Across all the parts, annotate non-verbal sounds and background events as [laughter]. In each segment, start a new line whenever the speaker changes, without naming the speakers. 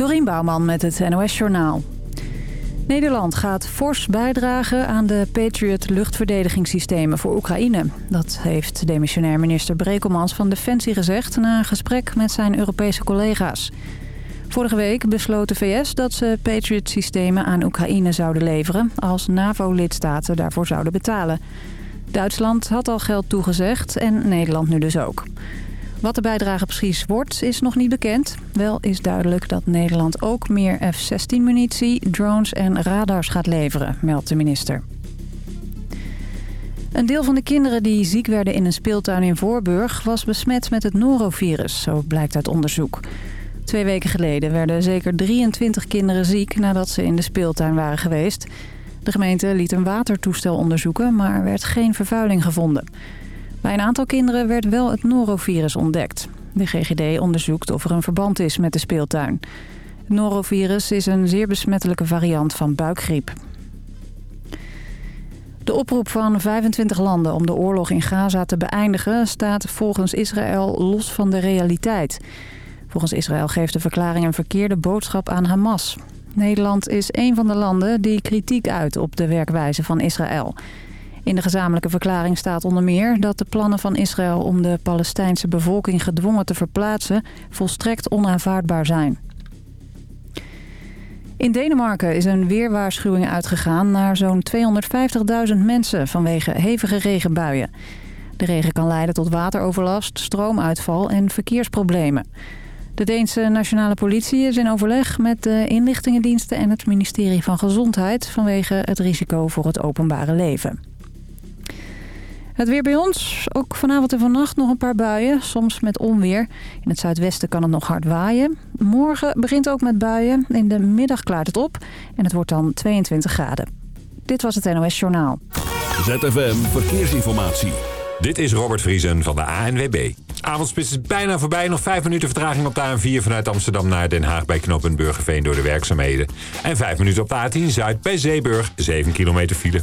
Dorien Bouwman met het NOS Journaal. Nederland gaat fors bijdragen aan de Patriot luchtverdedigingssystemen voor Oekraïne. Dat heeft demissionair minister Brekelmans van Defensie gezegd... na een gesprek met zijn Europese collega's. Vorige week besloot de VS dat ze Patriot-systemen aan Oekraïne zouden leveren... als NAVO-lidstaten daarvoor zouden betalen. Duitsland had al geld toegezegd en Nederland nu dus ook. Wat de bijdrage precies wordt, is nog niet bekend. Wel is duidelijk dat Nederland ook meer F-16-munitie, drones en radars gaat leveren, meldt de minister. Een deel van de kinderen die ziek werden in een speeltuin in Voorburg... was besmet met het norovirus, zo blijkt uit onderzoek. Twee weken geleden werden zeker 23 kinderen ziek... nadat ze in de speeltuin waren geweest. De gemeente liet een watertoestel onderzoeken, maar er werd geen vervuiling gevonden. Bij een aantal kinderen werd wel het norovirus ontdekt. De GGD onderzoekt of er een verband is met de speeltuin. Het norovirus is een zeer besmettelijke variant van buikgriep. De oproep van 25 landen om de oorlog in Gaza te beëindigen... staat volgens Israël los van de realiteit. Volgens Israël geeft de verklaring een verkeerde boodschap aan Hamas. Nederland is een van de landen die kritiek uit op de werkwijze van Israël... In de gezamenlijke verklaring staat onder meer dat de plannen van Israël om de Palestijnse bevolking gedwongen te verplaatsen volstrekt onaanvaardbaar zijn. In Denemarken is een weerwaarschuwing uitgegaan naar zo'n 250.000 mensen vanwege hevige regenbuien. De regen kan leiden tot wateroverlast, stroomuitval en verkeersproblemen. De Deense nationale politie is in overleg met de inlichtingendiensten en het ministerie van Gezondheid vanwege het risico voor het openbare leven. Het weer bij ons. Ook vanavond en vannacht nog een paar buien. Soms met onweer. In het zuidwesten kan het nog hard waaien. Morgen begint ook met buien. In de middag klaart het op. En het wordt dan 22 graden. Dit was het NOS Journaal.
ZFM Verkeersinformatie.
Dit is Robert Vriesen van de ANWB. Avondspits is bijna voorbij. Nog 5 minuten vertraging op de A4 vanuit Amsterdam naar Den Haag bij knooppunt Burgerveen door de werkzaamheden. En 5 minuten op de A10 Zuid bij Zeeburg. 7 kilometer file.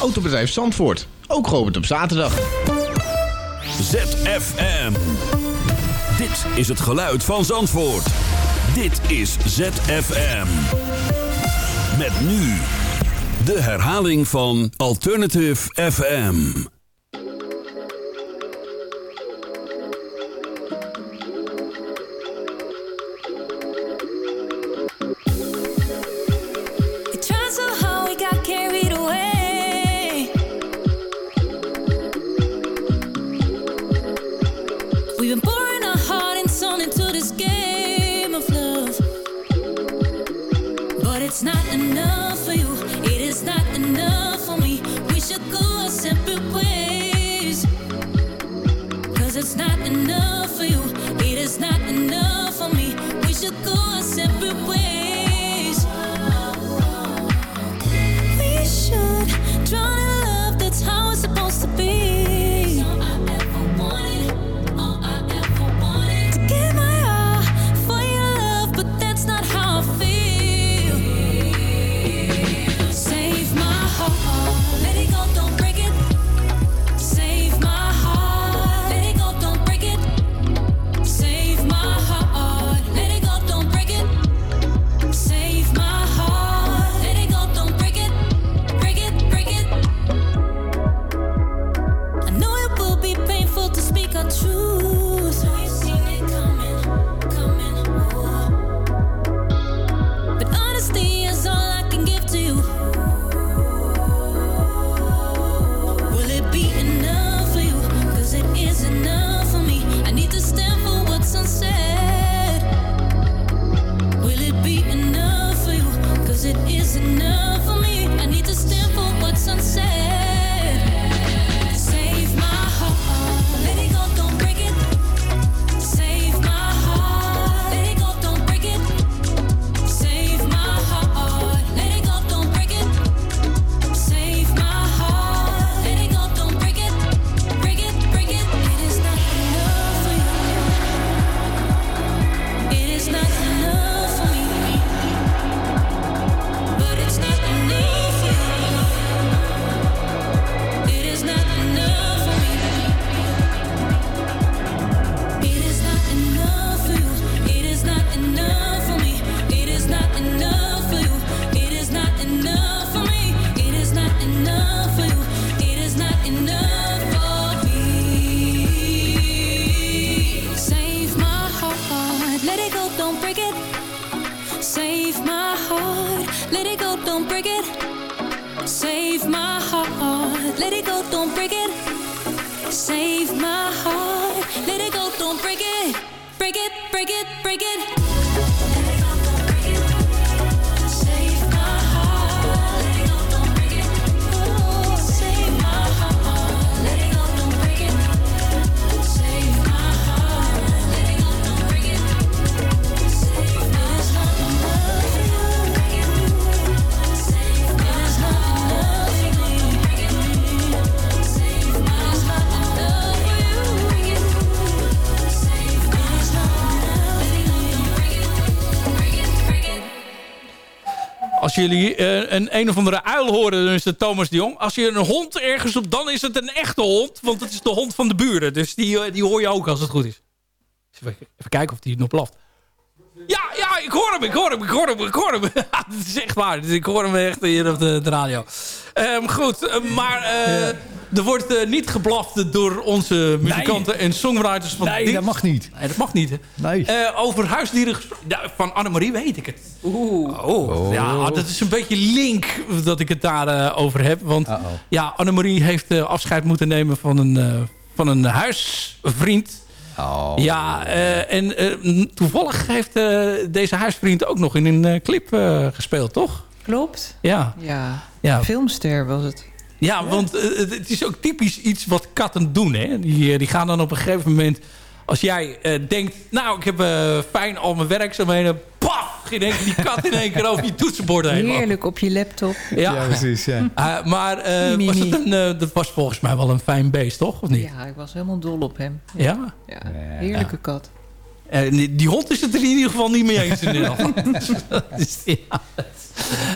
Autobedrijf Zandvoort, ook geopend op zaterdag.
ZFM. Dit is het geluid van Zandvoort. Dit is ZFM. Met nu de herhaling van Alternative FM.
Save my heart, let it go, don't break it. Save my heart, let it go, don't break it. Save my heart, let it go, don't break it. Break it, break it, break it.
Jullie eh, een een of andere uil horen, dan is het Thomas de Jong. Als je een hond ergens op, dan is het een echte hond. Want het is de hond van de buren. Dus die, eh, die hoor je ook als het goed is. Even, kijken of die nog blaft. Ja, ja, ik hoor hem, ik hoor hem, ik hoor hem, ik hoor hem. [laughs] dat is echt waar. Dus ik hoor hem echt hier op de radio. Ehm, goed, eh, maar eh, er wordt eh, niet geblaft door onze muzikanten en songwriters van
Nee,
dit.
dat mag niet.
Nee, dat mag niet, hè?
Nee.
Eh, over huisdieren gesproken. Ja, van Annemarie weet ik het. Oeh. Oh, Ja, dat is een beetje link dat ik het daarover over heb. Want
Uh-oh.
ja, Annemarie heeft afscheid moeten nemen van een, eh, van een huisvriend.
Oh.
Ja, eh, en toevallig heeft deze huisvriend ook nog in een clip gespeeld, toch?
Klopt.
Ja,
Ja.
Ja.
Filmster was het.
ja want eh, het is ook typisch iets wat katten doen. Hè? Die, eh, die gaan dan op een gegeven moment... Als jij eh, denkt, nou, ik heb fijn al mijn werkzaamheden... Paf! In één keer die kat in één keer over je toetsenbord heen.
Heerlijk op je laptop.
Ja,
Ja, precies. Ja. [laughs]
Maar eh, was het een, dat was volgens mij wel een fijn beest, toch? Of niet?
Ja, ik was helemaal dol op hem.
Ja?
Ja, heerlijke kat.
Eh, die, hond is het er in ieder geval niet mee eens in Nederland. [laughs] [laughs] Dus, ja.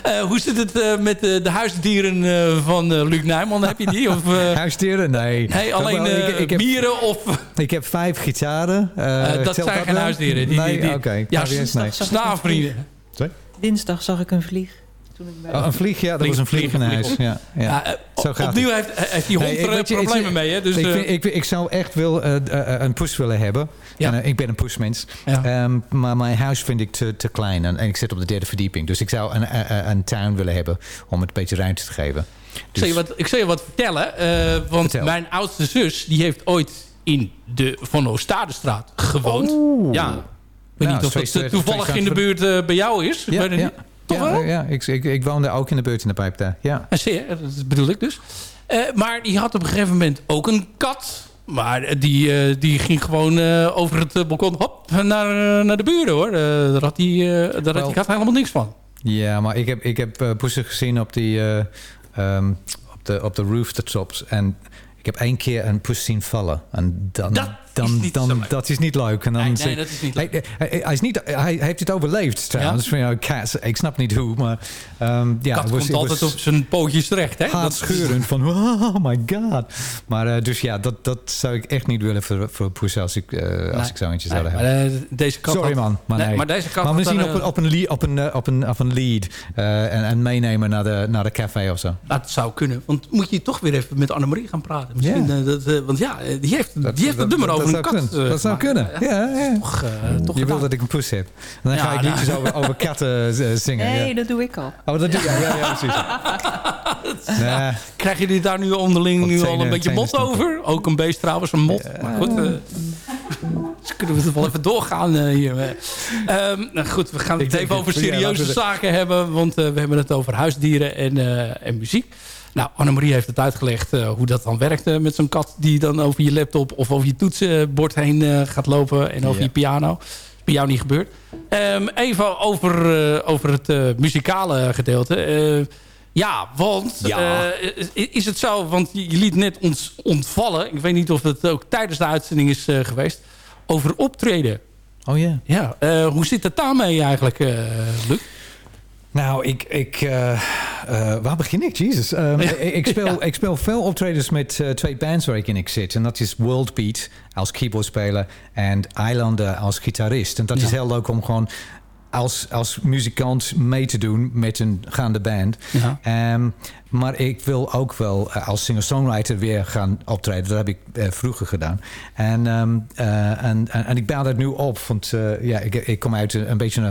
Eh, hoe zit het eh, met eh, de huisdieren eh, van eh, Luc Nijman? Heb je die? Of, eh, [laughs]
Huisdieren? Nee.
nee, alleen
ik, ik, heb,
mieren of...
ik heb vijf gitaren.
Dat zijn geen huisdieren. Die,
nee,
die, die-
oké.
Ja,
nee.
zag ik een
snaafvrienden.
Dinsdag zag ik een vlieg. Toen ik bij
Oh, een vlieg, ja, dat
Vlieg,
was een vlieg
vlieg,
in
vlieg
huis.
op.
Ja, ja.
Ja, eh,
Zo gaat
opnieuw heeft, heeft die hond er eh,
je,
problemen mee. Hè? Dus,
ik,
eh,
vind- ik, ik zou echt wel eh, eh, een poes willen hebben.
Ja.
En, eh, ik ben een poesmens.
Ja.
Ehm, maar mijn huis vind ik te, te klein. En, en ik zit op de derde verdieping. Dus ik zou een, eh, eh, een tuin willen hebben om het een beetje ruimte te geven.
Ik
Dus,
zal je wat, ik zal je wat vertellen. eh, want
Vertel.
mijn oudste zus die heeft ooit in de Van Oostadestraat gewoond.
Oeh.
Ja. Ik weet
Nou,
niet of dat eh, toevallig in de buurt eh, bij jou is.
Ja.
Toch
ja,
wel?
ja ik, ik, ik woonde ook in de buurt in de pijp daar. Ja.
Zie je, dat bedoel ik dus. Eh, maar die had op een gegeven moment ook een kat. Maar eh, die, eh, die ging gewoon eh, over het eh, balkon hop, naar, eh, naar de buren hoor. Eh, daar had die, eh, daar had die kat helemaal niks van.
Ja, maar ik heb, ik heb eh, poesen gezien op, die, eh, ehm, op, de, op de rooftops. En ik heb één keer een poes zien vallen. En dan,
Dat
dan,
is
dan, dat is niet leuk. En dan
Nee, dat is niet leuk.
Hij, hij, hij is niet, hij heeft het overleefd trouwens. Van, cats, ik snap niet hoe, maar... ehm ja,
kat
was-
komt altijd
was
op zijn pootjes terecht. Hè? Dat-
scheuren van oh my god. Maar eh, dus ja, dat, dat zou ik echt niet willen voor, voor poes als ik, eh, als ik zo eentje zou hebben.
eh, deze kat
Sorry man, maar
Nee, maar deze kat
Maar misschien
daar,
op, een-
eh,
op, een lead, op, een, eh, op, een, op, lead eh, en, en meenemen naar de, naar de café of zo.
Dat zou kunnen. Want moet je toch weer even met Annemarie gaan praten. Misschien, eh, dat, eh, want ja, eh, die heeft, die heeft het nummer
dat
over een
zou
kat.
kunnen.
eh,
Dat zou kunnen. Ja, ja.
Toch, eh, toch
Je wil dat ik een poes heb. En dan
Ja,
ga ik
nou.
liedjes over, over katten eh, zingen.
Nee,
ja.
dat doe ik al.
Oh, dat doe je. Ja, ja, ja, precies. [laughs] Nee,
Krijg je dit daar nu onderling nu al een beetje mot
stampen.
over? Ook een beest trouwens, een mot. Maar goed, dus kunnen we het wel even doorgaan eh, hier. eh. Ehm, nou goed, we gaan het even over serieuze zaken hebben. Want eh, we hebben het over huisdieren en, eh, en muziek. Nou, Annemarie heeft het uitgelegd eh, hoe dat dan werkt eh, met zo'n kat... die dan over je laptop of over je toetsenbord heen eh, gaat lopen... en over
Ja.
je piano. Bij jou niet gebeurd. Ehm, even over, over het muzikale gedeelte. Ja, want
Ja.
is het zo, want je liet net ons ontvallen. Ik weet niet of het ook tijdens de uitzending is geweest. Over optreden.
Oh ja.
Ja, hoe zit het daarmee eigenlijk, Luc?
Nou, ik, ik, eh, eh, waar begin ik? Jezus. Ehm,
Ja.
ik, speel, [laughs] ik speel veel optredens met eh, twee bands waar ik in ik zit. En dat is World Beat als keyboardspeler en Islander als gitarist. En dat
Ja.
is heel leuk om gewoon als, als muzikant mee te doen met een gaande band.
Ja.
Ehm, Maar ik wil ook wel eh, als singer-songwriter weer gaan optreden. Dat heb ik eh, vroeger gedaan. En, ehm, eh, en, en, en ik bouw dat nu op. Want ja, ik, ik kom uit een, een beetje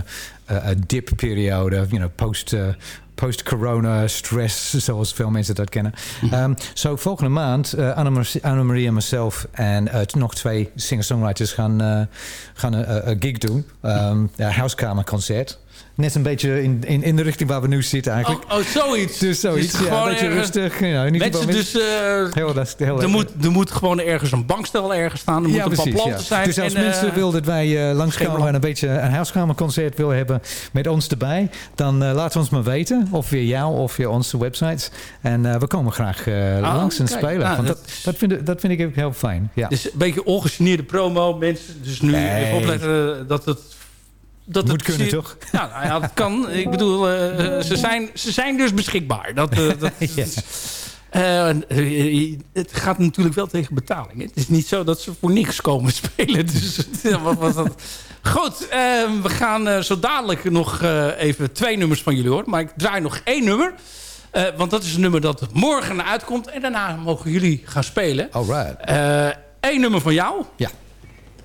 een, een dip-periode. You know, post... eh, Post-corona stress, [laughs] zoals veel mensen dat kennen. Ehm, Zo volgende maand, uh, Annemarie Annemarie en mezelf en nog twee singer-songwriters gaan, gaan een, een gig doen. Um, ja, huiskamerconcert. Net een beetje in, in, in de richting waar we nu zitten eigenlijk.
Oh, oh, zoiets.
Dus zoiets,
Dus
ja,
gewoon
een beetje
ergens-
rustig. Niet
Mensen dus... eh,
Heel, dat, heel
er, moet, er moet gewoon ergens een bankstel ergens staan. Er
ja,
moeten een paar
Ja.
planten zijn.
Dus als
en, eh,
mensen willen dat wij eh, langskomen en een beetje een huiskamerconcert willen hebben met ons erbij, dan eh laat ons maar weten. Of via jou of via onze websites. En eh, we komen graag eh, langs en
kijk.
spelen.
Nou,
Want
dat
dat, vind ik, dat vind ik ook heel fijn. Ja.
Dus een beetje ongegeneerde promo, mensen. Dus nu
Nee.
even opletten dat het... Dat
Moet
het
kunnen, toch?
Ja, nou ja, dat kan. Ik bedoel, eh, ze, zijn, ze zijn dus beschikbaar. Dat, eh, dat. [laughs] Eh, eh, het gaat natuurlijk wel tegen betaling. Het is niet zo dat ze voor niks komen [laughs] spelen. Dus eh, wat was dat? Goed, eh, we gaan eh, zo dadelijk nog eh, even twee nummers van jullie horen. Maar ik draai nog één nummer. Eh, want dat is een nummer dat morgen uitkomt. En daarna mogen jullie gaan spelen.
Alright.
Eén nummer van jou.
Ja.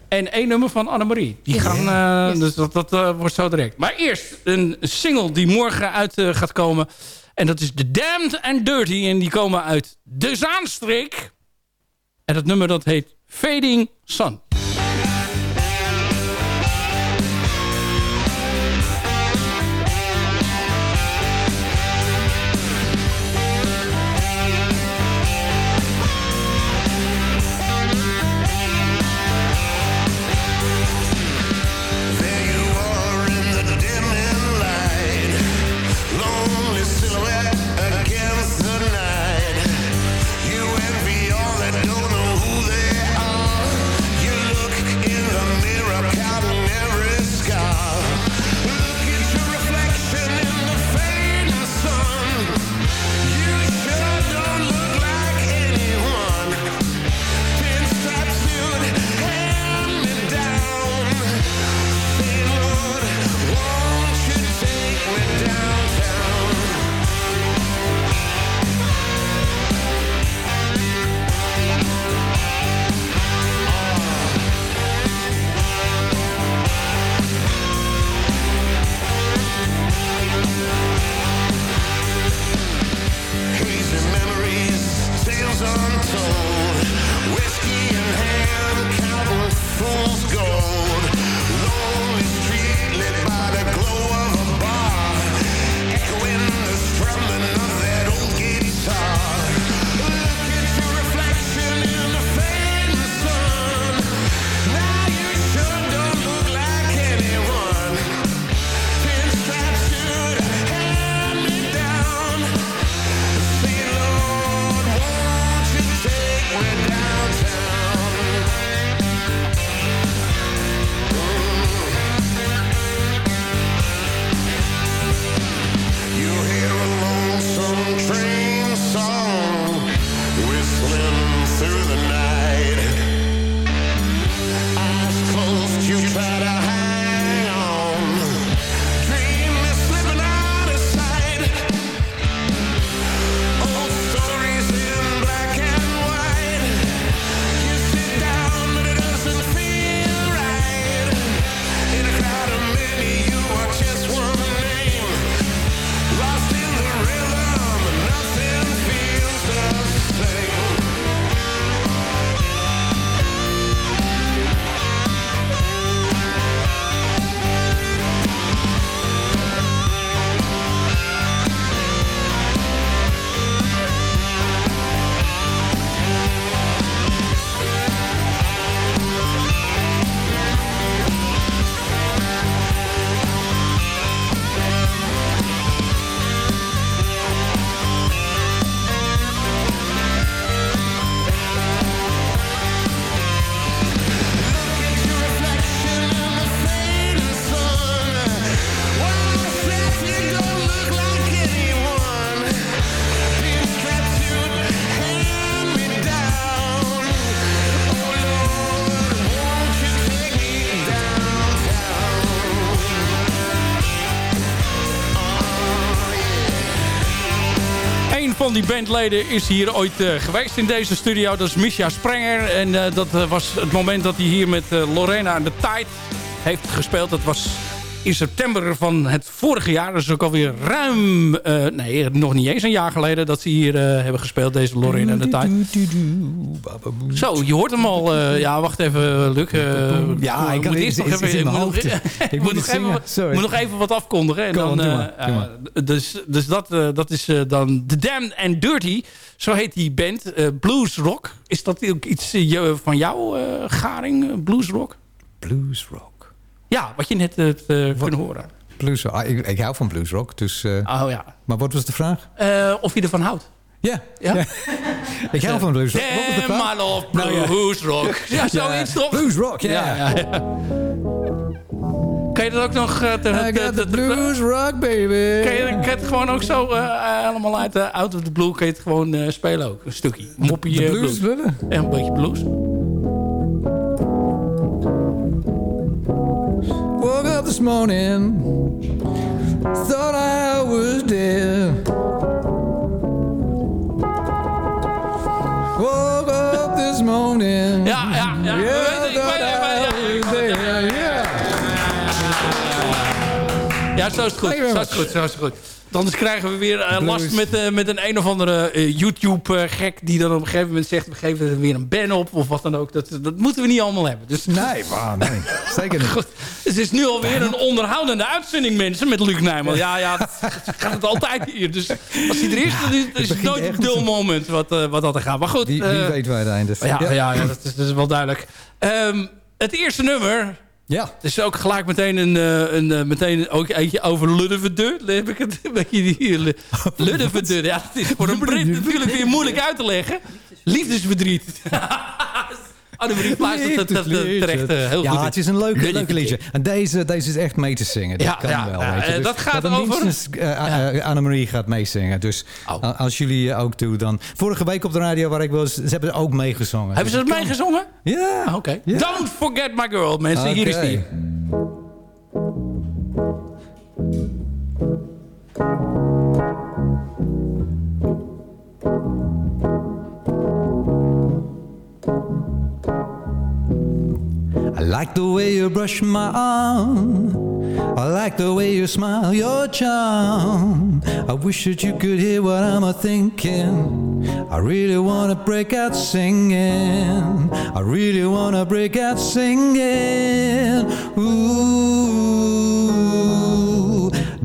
En één nummer van Annemarie. Die gaan, eh, Dus dat, dat eh, wordt zo direct. Maar eerst een single die morgen uit eh, gaat komen. En dat is The Damned and Dirty. En die komen uit De Zaanstreek. En dat nummer dat heet Fading Sun. Die bandleden is hier ooit eh, geweest in deze studio. Dat is Misha Sprenger. En eh, dat eh, was het moment dat hij hier met Lorena en de Tide heeft gespeeld. Dat was in september van het vorige jaar. Is ook alweer ruim... eh, nee, nog niet eens een jaar geleden dat ze hier eh, hebben gespeeld. Deze Lorena en de Tide. Zo, je hoort hem al. eh, ja, wacht even, Luc.
Ja, ik kan-
moet eerst nog even... ik moet nog- ik moet even-
Sorry.
moet nog even wat afkondigen. En dan, dus dus dat, dat is dan The Damned and Dirty. Zo heet die band. blues Rock. Is dat ook iets van jou, Garing? Blues Rock?
Blues rock.
Ja, wat je net hebt eh, kunnen horen.
Blues. Ah, ik, ik hou van blues rock, dus... eh,
Oh ja.
Maar wat was de vraag?
Eh, of je ervan houdt.
Ja.
Ja?
ja. [laughs] ik hou van blues rock. Wat was de
Damn,
vraag?
I love
Nou ja.
blues rock. [laughs] Ja, zoiets toch?
Blues rock, ja.
Ja. Kan je dat ook nog... eh, te-
I
te-
got
te-
the blues rock, baby.
Kan je, kan je het gewoon ook zo eh, allemaal uit de out of the blue... kan je het gewoon eh, spelen ook? Een stukje. Moppie
De
eh,
blues
blues. Ja, een beetje blues.
Up this morning, thought I was dead. Woke up this morning.
Ja, ja, ja.
Yeah,
Ik weet- ik
thought
weet-
I was dead. Yeah.
Ja, zo is het goed. Zo is het goed, zo is het goed. Anders krijgen we weer eh, last met, eh, met een een of andere eh, YouTube-gek... die dan op een gegeven moment zegt... we geven er weer een ban op of wat dan ook. Dat, dat moeten we niet allemaal hebben. Dus
Nee, maar nee. Zeker niet. [laughs]
Goed, het is nu alweer een onderhoudende uitzending, mensen, met Luc Nijman. Ja, ja, dat [laughs] gaat het altijd hier. Dus als hij er is, dan is, het nooit een dul moment wat, wat dat er gaat. Maar goed,
Wie, wie weet waar het eind is.
ja, ja. Ja, dat, is, dat is wel duidelijk. Ehm, het eerste nummer,
Ja.
het is ook gelijk meteen een, eh, een, eh, meteen ook eentje over Luddeverdeur. Heb ik het een beetje die Lu- [laughs] Luddeverdeur. Ja, het is voor een Brit [laughs] natuurlijk weer moeilijk uit te leggen. Liefdesverdriet. [laughs] Annemarie luistert dat, dat, dat terecht eh, heel
ja,
goed. in.
het is een leuk,
Weet
leuk
ik.
liedje. En deze, deze is echt mee te zingen. Dat
Ja,
kan
ja,
wel.
ja,
weet je.
eh,
Dus
dat gaat
dan
over-
minstens, eh, Annemarie gaat meezingen. Dus
Oh.
als jullie ook doen, dan... Vorige week op de radio waar ik was, ze hebben ook meegezongen.
Hebben ze
Dus
het
kan-
meegezongen?
Ja.
Ah, Oké.
Ja.
Don't forget my girl, mensen. Hier is die.
Like the way you brush my arm. I like the way you smile, your charm. I wish that you could hear what I'm a thinking. I really wanna break out singing. I really wanna break out singing. Ooh,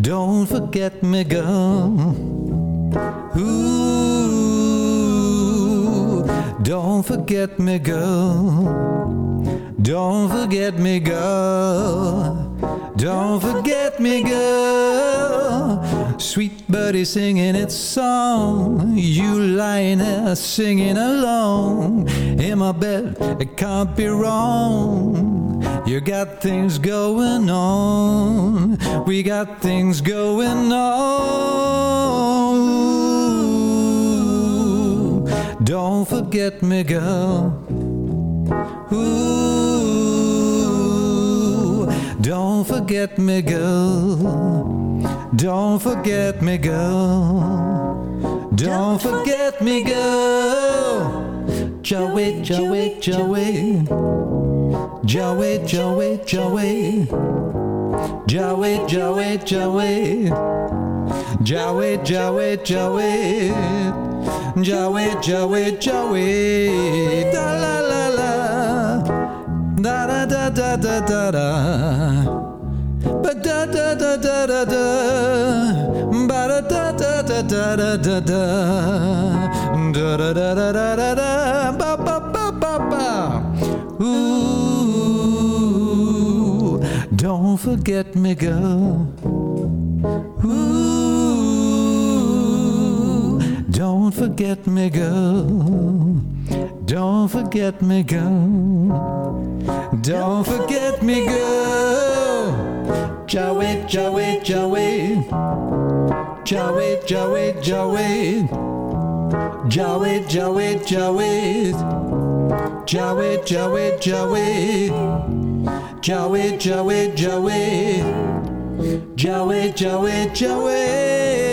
don't forget me, girl. Ooh, don't forget me, girl. Don't forget me, girl. Don't forget me, girl. Sweet birdie singing its song. You lying there singing along. In my bed, it can't be wrong. You got things going on. We got things going on. Don't forget me, girl. Ooh, don't forget me, girl. Don't forget me, girl. Don't forget me, girl. Joey, Joey, Joey. Joey, Joey, Joey. Joey, Joey, Joey. Joey, Joey, Joey. Joey, Joey, Joey. Da la la la. Da da da da da da Ooh, don't forget me, girl. Ooh, don't forget me, girl. Don't forget me, girl. Don't forget me, girl. Joey, Joey, Joey. Joey, Joey, Joey. Joey, Joey, Joey. Joey, Joey, Joey. Joey, Joey, Joey. Joey, Joey, Joey.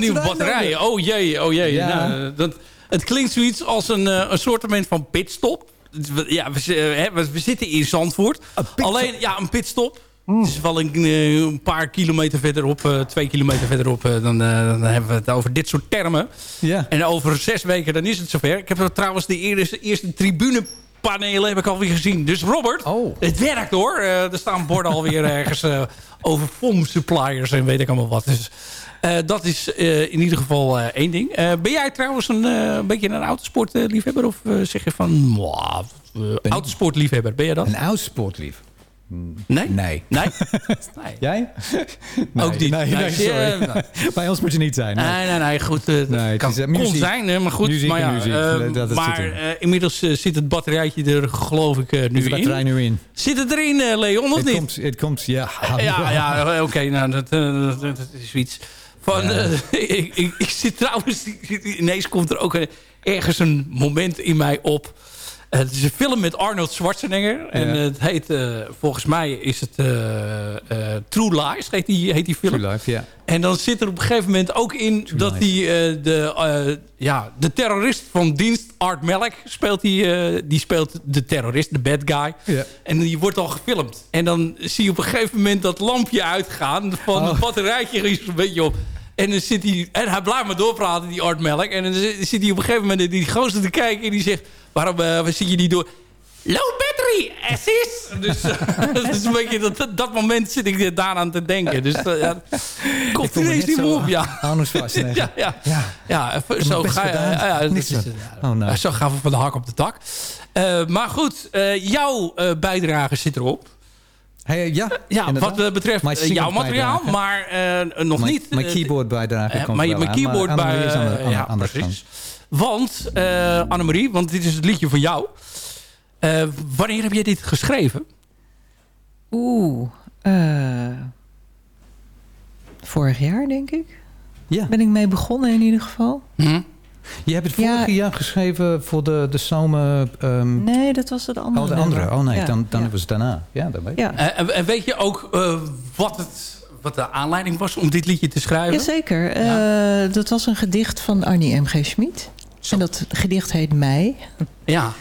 Nieuwe batterij. Oh jee, oh jee.
Ja.
Nou, dat, het klinkt zoiets als een, eh, een soortement van pitstop. Ja, we, eh, hè, we, we zitten in Zandvoort. Alleen, ja, een pitstop. Het is wel een, eh, een paar kilometer verderop, eh, twee kilometer verderop. eh, dan, eh, dan hebben we het over dit soort termen.
Ja.
En over zes weken dan is het zover. Ik heb trouwens de eerste, eerste tribunepanelen heb ik alweer gezien. Dus Robert,
Oh.
het werkt hoor. Eh, er staan borden alweer ergens eh, over foam suppliers en weet ik allemaal wat. Dus eh, dat is eh, in ieder geval eh, één ding. Eh, ben jij trouwens een, eh, een beetje een autosportliefhebber? Of eh, zeg je van, mwah, eh, autosportliefhebber? Ben jij dat?
Een oud sportlief.
Nee?
Nee. [laughs]
Nee? nee.
Jij?
Ook niet.
Nee, sorry.
eh, nee. [laughs]
Bij ons moet je niet zijn. nee.
Nee, nee, goed. eh,
het
kan,
is, eh,
kon zijn, hè, maar goed.
Muziek
maar ja, eh,
dat- zit
maar eh, inmiddels eh, zit het batterijtje er geloof ik eh, nu
Is de batterij
in.
nu in?
Zit het erin, eh, Leon, of
Het
niet?
komt, het komt, ja.
Ja, ja eh, [laughs] oké, nou, dat, eh, dat, dat is iets. Van,
Ja.
eh, [laughs] ik, ik, ik zit trouwens, ineens komt er ook een- ergens een moment in mij op. Eh, het is een film met Arnold Schwarzenegger. En
Ja.
het heet, eh, volgens mij is het eh, True Lies, heet die, heet die film.
True Life, ja.
En dan zit er op een gegeven moment ook in dat hij de, ja, de terrorist van dienst, Art Melk, speelt die, die speelt de terrorist, de bad guy.
Ja.
En die wordt al gefilmd. En dan zie je op een gegeven moment dat lampje uitgaan van
Oh.
het batterijtje [laughs] is een beetje op. En dan zit hij, en hij blijft maar doorpraten, die Art Melk. En dan zit hij op een gegeven moment die gozer te kijken en die zegt, waarom eh, waar zit je niet door? Low battery, assist. Dus eh, [laughs] dat is een beetje dat, dat moment zit ik daaraan te denken. Dus uh, ja, komt ineens die move, [laughs] ja. Ja, ja.
Ja.
zo, ga, je-
gedaan.
ja,
Niks
is-
Oh, nou.
Zo gaan we van de hak op de tak. Maar goed, jouw bijdrage zit erop.
Hey, ja,
Ja,
inderdaad.
wat eh, betreft eh, jouw materiaal,
bijdrage.
maar eh, nog niet.
Mijn
eh,
keyboard bijdrage
eh,
komt
maar
wel
mijn
aan,
keyboard
maar
bij...
Is aan de, aan
ja,
andere
precies.
kant.
Want, eh Annemarie, want dit is het liedje voor jou. Eh, wanneer heb jij dit geschreven?
Oeh. eh, vorig jaar, denk ik.
Ja.
Ben ik mee begonnen in ieder geval.
Hm?
Je hebt het
Ja.
vorig jaar geschreven voor de, de zomer... ehm,
Nee, dat was het andere.
oh, de andere. Oh nee,
Ja,
dan, dan
ja.
was het daarna. Ja, dat weet ik.
Ja.
En, en weet je ook eh, wat, het, wat de aanleiding was om dit liedje te schrijven?
Jazeker. Eh, dat was een gedicht van Arnie M.G. Schmid.
Zo.
En dat gedicht heet Mei.
Ja.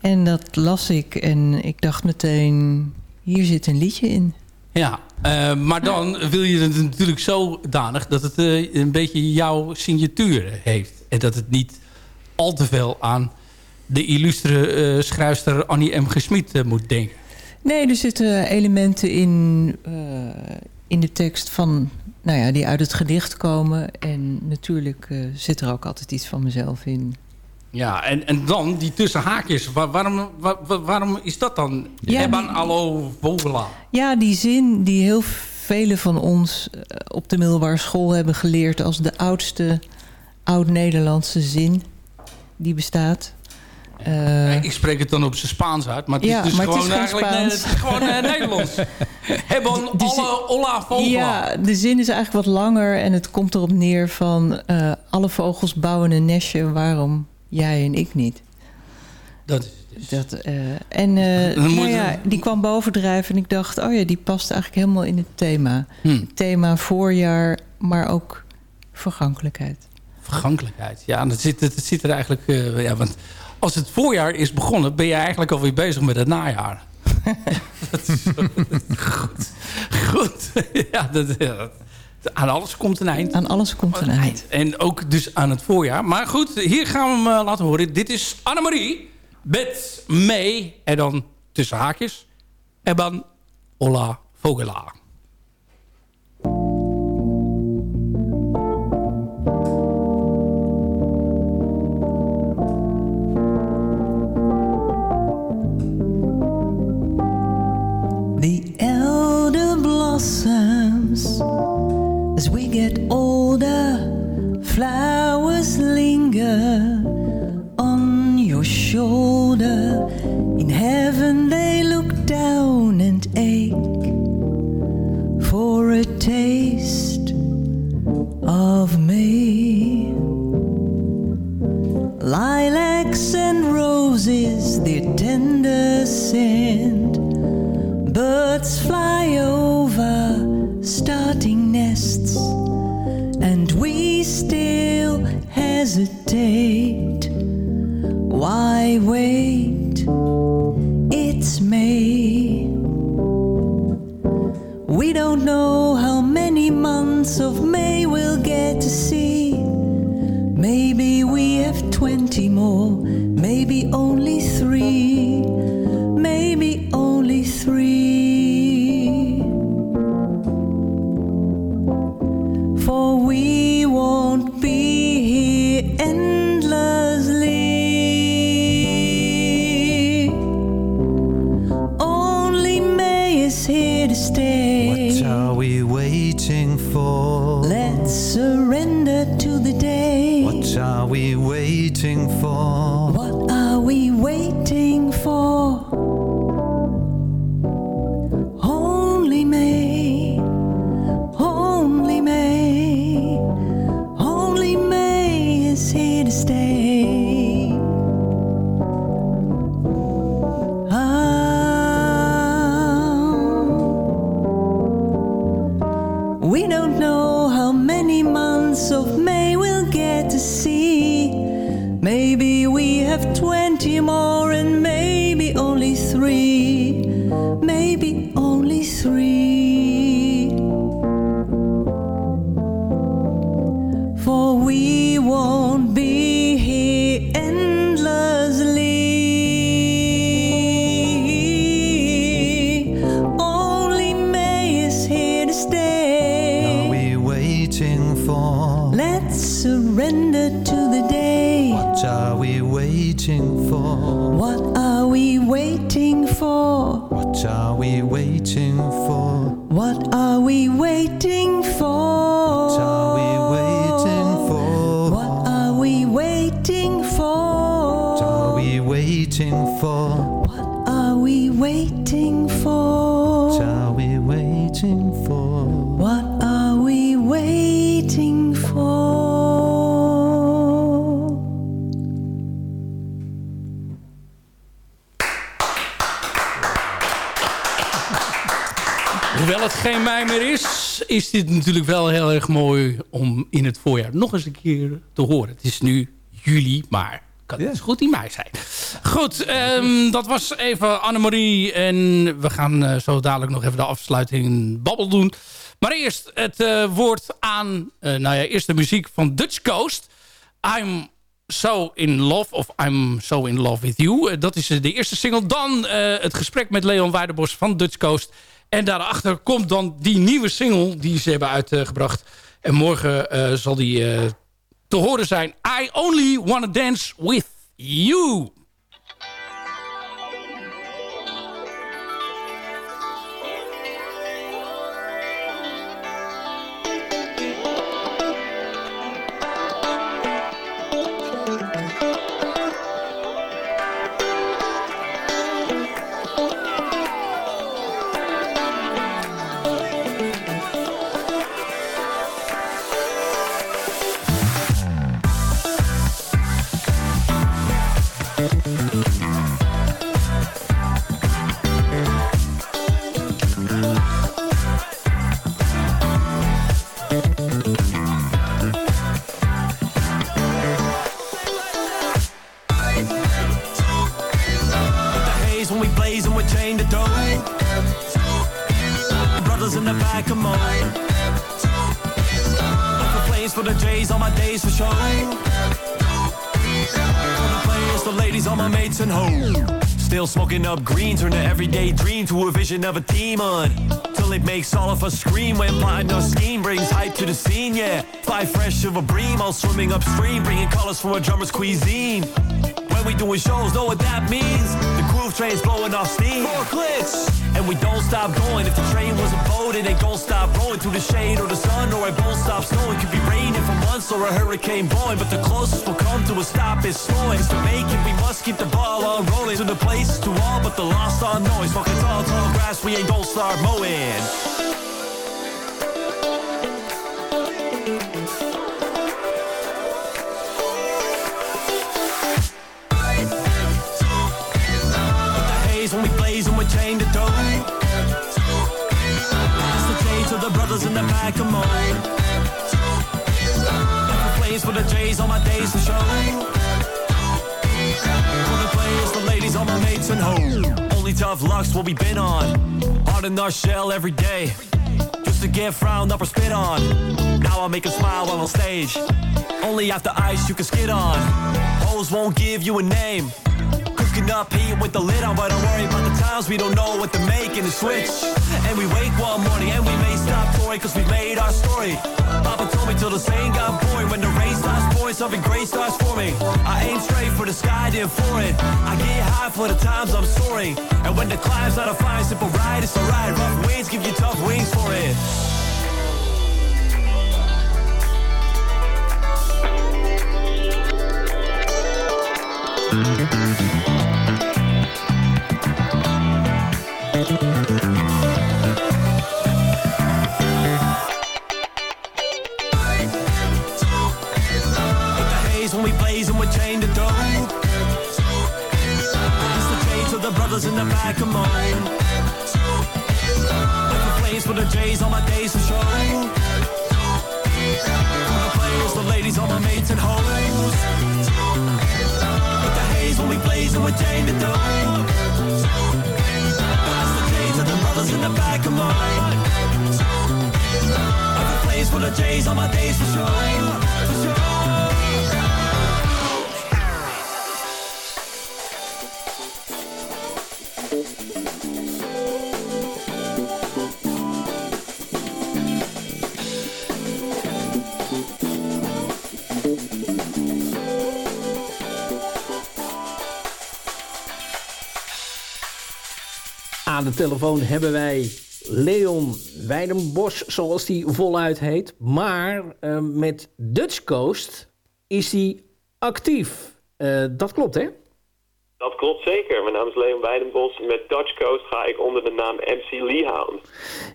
En dat las ik en ik dacht meteen... hier zit een liedje in.
Ja, eh, maar dan wil je het natuurlijk zodanig dat het eh, een beetje jouw signatuur heeft. En dat het niet al te veel aan de illustre eh schrijfster Annie M. Gesmied moet denken.
Nee, er zitten elementen in, in de tekst van, nou ja, die uit het gedicht komen. En natuurlijk zit er ook altijd iets van mezelf in.
Ja, en, en dan die tussenhaakjes. Waar, waarom, wa- wa- waarom is dat dan?
Ja,
Eban allo vogela.
Ja, die zin die heel velen van ons eh, op de middelbare school hebben geleerd als de oudste oud-Nederlandse zin die bestaat. Eh,
ik spreek het dan op zijn Spaans uit, maar het
Ja,
is dus
het
gewoon
is
eigenlijk nee,
Spaans.
het is gewoon eh, [laughs] Nederlands.
Zin-
alle olla vogela.
ja, de zin is eigenlijk wat langer en het komt erop neer van eh, alle vogels bouwen een nestje, waarom jij en ik niet?
Dat is het dus.
Dat, eh, en eh, nou ja, die kwam bovendrijven en ik dacht, oh ja, die past eigenlijk helemaal in het thema.
Hm.
Thema voorjaar, maar ook vergankelijkheid.
Vergankelijkheid. Ja, dat zit, dat zit er eigenlijk... eh, ja, want als het voorjaar is begonnen... ben je eigenlijk alweer bezig met het najaar. [laughs] [laughs] dat is zo- [laughs] goed. Goed. ja, dat, ja, dat- aan alles komt een eind.
Aan alles komt een eind.
En ook dus aan het voorjaar. Maar goed, hier gaan we hem eh, laten horen. Dit is Annemarie met mee. En dan tussen haakjes. Eban Ola Vogela.
The elder blossoms as we get older, flowers linger on your shoulder. In heaven they look down and ache for a taste of me. Lilacs and roses, their tender scent birds fly hesitate? Why wait? It's May. We don't know how many months of May we'll get to see. Maybe we have 20 more,
waiting for? What are we waiting for?
What are we waiting for?
What are we waiting for?
Hoewel het geen mei meer is, is dit natuurlijk wel heel erg mooi om in het voorjaar nog eens een keer te horen. Het is nu juli, maar kan het goed in mei zijn. Goed, ehm, dat was even Annemarie. En we gaan eh, zo dadelijk nog even de afsluiting babbel doen. Maar eerst het eh, woord aan, eh, nou ja, eerst de muziek van Dutch Coast. I'm So In Love of I'm So In Love With You. Dat is de eerste single. Dan het gesprek met Leon Weiderbos van Dutch Coast. En daarachter komt dan die nieuwe single die ze hebben uitgebracht. En morgen zal die te horen zijn. I Only Wanna Dance With You.
We blaze and we're chained to dough. Brothers in the back, come on. Up the flames for the J's on my days for show. For the players, the ladies, all my mates and hoes. Still smoking up green, turn the everyday dream to a vision of a team on. Till it makes all of us scream when plotting our scheme brings hype to the scene, yeah. Fly fresh of a bream, all swimming upstream, bringing colors from a drummer's cuisine. We doing shows, know what that means. The groove train's blowing off steam. Four clicks, and we don't stop going. If the train was a boat, it ain't gon' stop rolling through the shade or the sun, or it won't stop snowing. Could be raining for months or a hurricane blowing, but the closest we'll come to a stop is slowing. It's to make it, we must keep the ball on rolling. To the places to all, but the lost on noise. Fucking tall, tall grass, we ain't gon' start mowing. The when we blaze and we're chained to dough. Pass the J to the brothers in the back, come on. Never flames for the J's on my days for show. For the players, the ladies, all my mates and home. Only tough lucks what we been on. Hard in our shell every day. Just to get frowned up or spit on. Now I make a smile while on stage. Only after ice you can skid on. Hoes won't give you a name. Cooking up heat with the lid on, but don't worry about the times we don't know what to make in the switch. And we wake one morning and we may stop touring cause we've made our story. Papa told me till the saying got boring. When the rain starts pouring, something great starts forming. I aim straight for the sky, then for it. I get high for the times I'm soaring. And when the climb's not a fine, simple ride, it's alright. Rough winds give you tough wings for it. Ladies, all my mates and hoes. We blaze and we're chained to dope. It's the J to the brothers in the back, come on. With the flames for the J's on my days for show.
Telefoon hebben wij Leon Weidenbos, zoals die voluit heet. Maar eh, met Dutch Coast is hij actief. Eh, dat klopt, hè?
Dat klopt zeker. Mijn naam is Leon Weidenbos. Met Dutch Coast ga ik onder de naam MC Leehound.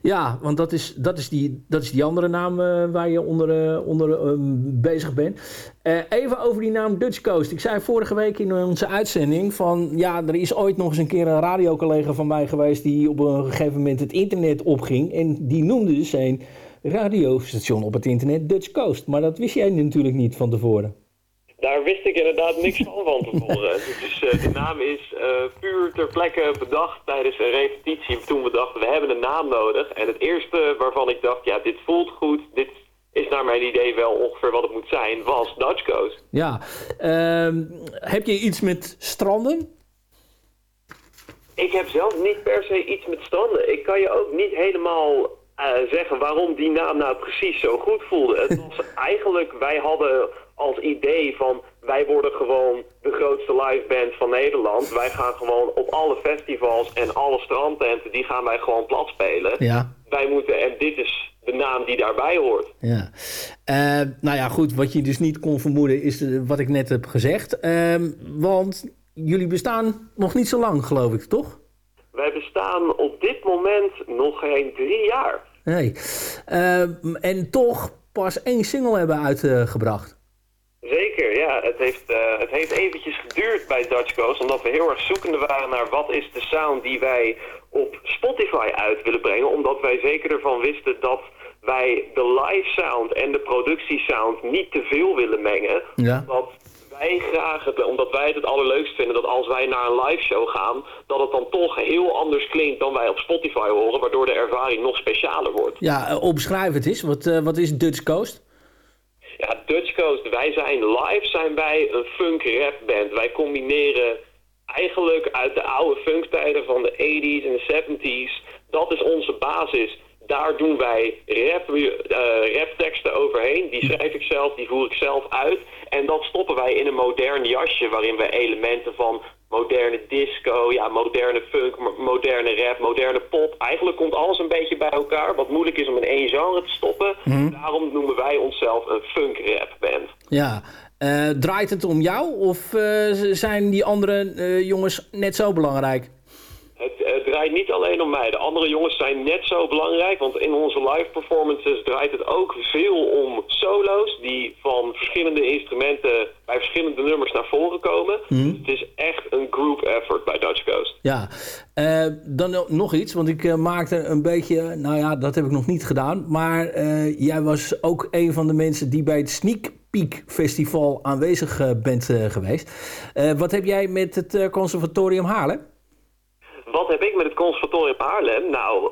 Ja, want dat is, dat is, die, dat is die andere naam eh, waar je onder, eh, onder eh, bezig bent. Eh, even over die naam Dutch Coast. Ik zei vorige week in onze uitzending van... ja, er is ooit nog eens een keer een radiocollega van mij geweest... die op een gegeven moment het internet opging. En die noemde dus een radiostation op het internet Dutch Coast. Maar dat wist jij natuurlijk niet van tevoren.
Daar wist ik inderdaad niks van van tevoren. [laughs] Dus eh, de naam is eh, puur ter plekke bedacht tijdens een repetitie. Toen we dachten, we hebben een naam nodig. En het eerste waarvan ik dacht, ja, dit voelt goed. Dit is naar mijn idee wel ongeveer wat het moet zijn, was Dutch Coast.
Ja, ehm, heb je iets met stranden?
Ik heb zelf niet per se iets met stranden. Ik kan je ook niet helemaal eh, zeggen waarom die naam nou precies zo goed voelde. Het was [laughs] eigenlijk, wij hadden als idee van wij worden gewoon de grootste live band van Nederland. Wij gaan gewoon op alle festivals en alle strandtenten, die gaan wij gewoon plat spelen.
Ja.
Wij moeten, en dit is de naam die daarbij hoort.
Ja. Eh, nou ja, goed. Wat je dus niet kon vermoeden is eh, wat ik net heb gezegd. Ehm, want jullie bestaan nog niet zo lang, geloof ik, toch?
Wij bestaan op dit moment nog geen drie jaar.
Nee. Ehm, en toch pas één single hebben uitgebracht.
Zeker, ja. Het heeft, eh, het heeft eventjes geduurd bij Dutch Coast, omdat we heel erg zoekende waren naar wat is de sound die wij op Spotify uit willen brengen. Omdat wij zeker ervan wisten dat wij de live sound en de productiesound niet te veel willen mengen.
Ja.
Dat wij graag, het, omdat wij het het allerleukst vinden dat als wij naar een live show gaan, dat het dan toch heel anders klinkt dan wij op Spotify horen, waardoor de ervaring nog specialer wordt.
Ja, eh, omschrijf het eens. Wat, eh, wat is Dutch Coast?
Ja, Dutch Coast, wij zijn live zijn wij een funk rap band. Wij combineren eigenlijk uit de oude funktijden van de 80s en de 70s. Dat is onze basis. Daar doen wij rap, eh, rapteksten overheen. Die schrijf ik zelf, die voer ik zelf uit. En dat stoppen wij in een modern jasje waarin we elementen van moderne disco, ja, moderne funk, mo- moderne rap, moderne pop. Eigenlijk komt alles een beetje bij elkaar. Wat moeilijk is om in één genre te stoppen. Daarom noemen wij onszelf een funk rap band.
Ja. Eh, draait het om jou of eh, zijn die andere eh, jongens net zo belangrijk?
Het, het draait niet alleen om mij. De andere jongens zijn net zo belangrijk, want in onze live performances draait het ook veel om solo's die van verschillende instrumenten bij verschillende nummers naar voren komen.
Mhm.
Dus het is echt een group effort bij Dutch Coast.
Ja, Eh, dan no- nog iets, want ik eh, maakte een beetje, nou ja, dat heb ik nog niet gedaan. Maar eh, jij was ook een van de mensen die bij het Sneak Peek Festival aanwezig eh, bent eh, geweest. Eh, wat heb jij met het eh, Conservatorium Haarlem?
Wat heb ik met het Conservatorium Haarlem? Nou,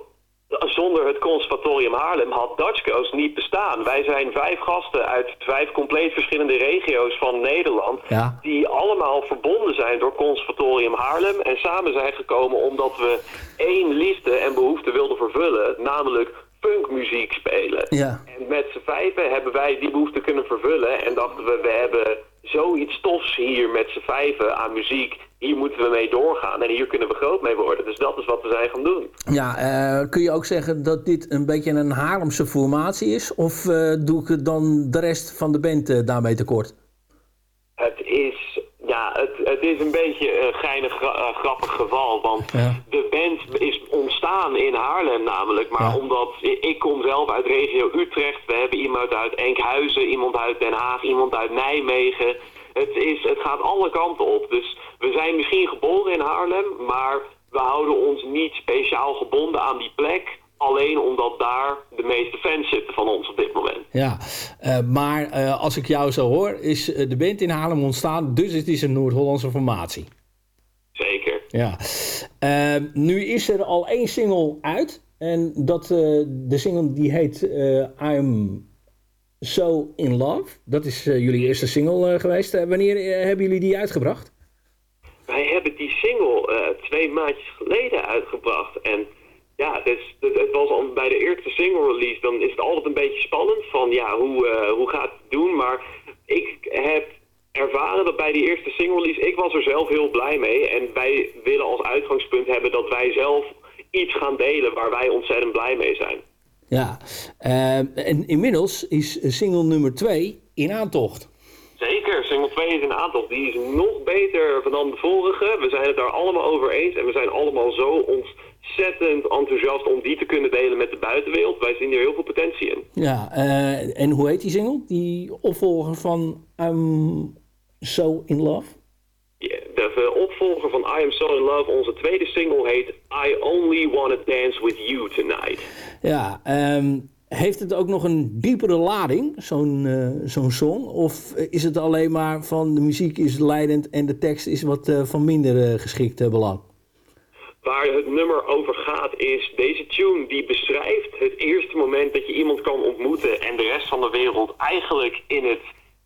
zonder het Conservatorium Haarlem had Dutch Coast niet bestaan. Wij zijn vijf gasten uit vijf compleet verschillende regio's van Nederland...
Ja.
die allemaal verbonden zijn door Conservatorium Haarlem... en samen zijn gekomen omdat we één liefde en behoefte wilden vervullen... namelijk punkmuziek spelen.
Ja.
En met z'n vijven hebben wij die behoefte kunnen vervullen... en dachten we, we hebben zoiets tofs hier met z'n vijven aan muziek... hier moeten we mee doorgaan en hier kunnen we groot mee worden. Dus dat is wat we zijn gaan doen.
Ja, eh, kun je ook zeggen dat dit een beetje een Haarlemse formatie is? Of eh, doe ik dan de rest van de band eh, daarmee tekort?
Het is, ja, het, het is een beetje een geinig gra- eh, grappig geval. Want
Ja.
de band is ontstaan in Haarlem namelijk. Maar
Ja.
omdat ik kom zelf uit regio Utrecht. We hebben iemand uit Enkhuizen, iemand uit Den Haag, iemand uit Nijmegen. Het, is, het gaat alle kanten op. Dus we zijn misschien geboren in Haarlem. Maar we houden ons niet speciaal gebonden aan die plek. Alleen omdat daar de meeste fans zitten van ons op dit moment.
Ja, eh, maar eh, als ik jou zo hoor, is eh, de band in Haarlem ontstaan, dus het is een Noord-Hollandse formatie.
Zeker.
Ja. Nu is er al één single uit. En dat, de single die heet I'm So In Love. Dat is jullie eerste single geweest. Wanneer hebben jullie die uitgebracht?
Wij hebben die single twee maandjes geleden uitgebracht. En ja, dus, het, het was al bij de eerste single release, dan is het altijd een beetje spannend van ja, hoe, eh, hoe gaat het doen? Maar ik heb ervaren dat bij die eerste single release, ik was er zelf heel blij mee. En wij willen als uitgangspunt hebben dat wij zelf iets gaan delen waar wij ontzettend blij mee zijn.
Ja. Eh, en inmiddels is single nummer 2 in aantocht.
Zeker, single 2 is een aantal. Die is nog beter dan de vorige. We zijn het daar allemaal over eens. En we zijn allemaal zo ontzettend enthousiast om die te kunnen delen met de buitenwereld. Wij zien er heel veel potentie in.
Ja, eh, en hoe heet die single? Die opvolger van I'm So In Love?
Ja, De eh, opvolger van I Am So In Love, onze tweede single, heet I Only Wanna Dance With You Tonight.
Ja, ehm, heeft het ook nog een diepere lading, zo'n eh, zo'n song? Of is het alleen maar van de muziek is leidend en de tekst is wat eh, van minder eh, geschikt eh, belang?
Waar het nummer over gaat is deze tune die beschrijft het eerste moment dat je iemand kan ontmoeten en de rest van de wereld eigenlijk in het